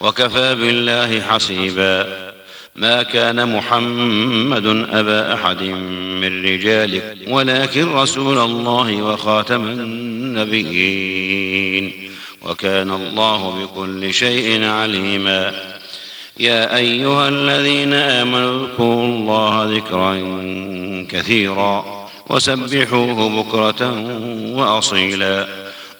وكفى بالله حسيبا ما كان محمد أبا أحد من رجالك ولكن رسول الله وخاتم النبيين. وكان الله بكل شيء عليما. يا أيها الذين آمنوا اذكروا الله ذكرا كثيرا وسبحوه بكرة وأصيلا.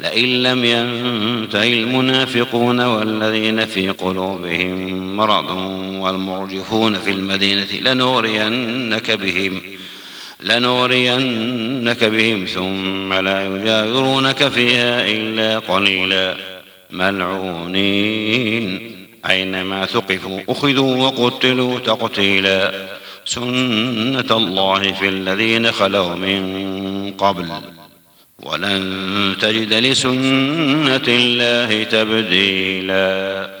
لئن لم ينته المنافقون والذين في قلوبهم مرض والمرجفون في المدينة لنورينك بهم لنورينك بهم ثم لا يجاورونك فيها إلا قليلا. ملعونين. أينما ثقفوا أخذوا وقتلوا تقتيلا. سنة الله في الذين خلوا من قبل. ولن تجد لسنة الله تبديلاً.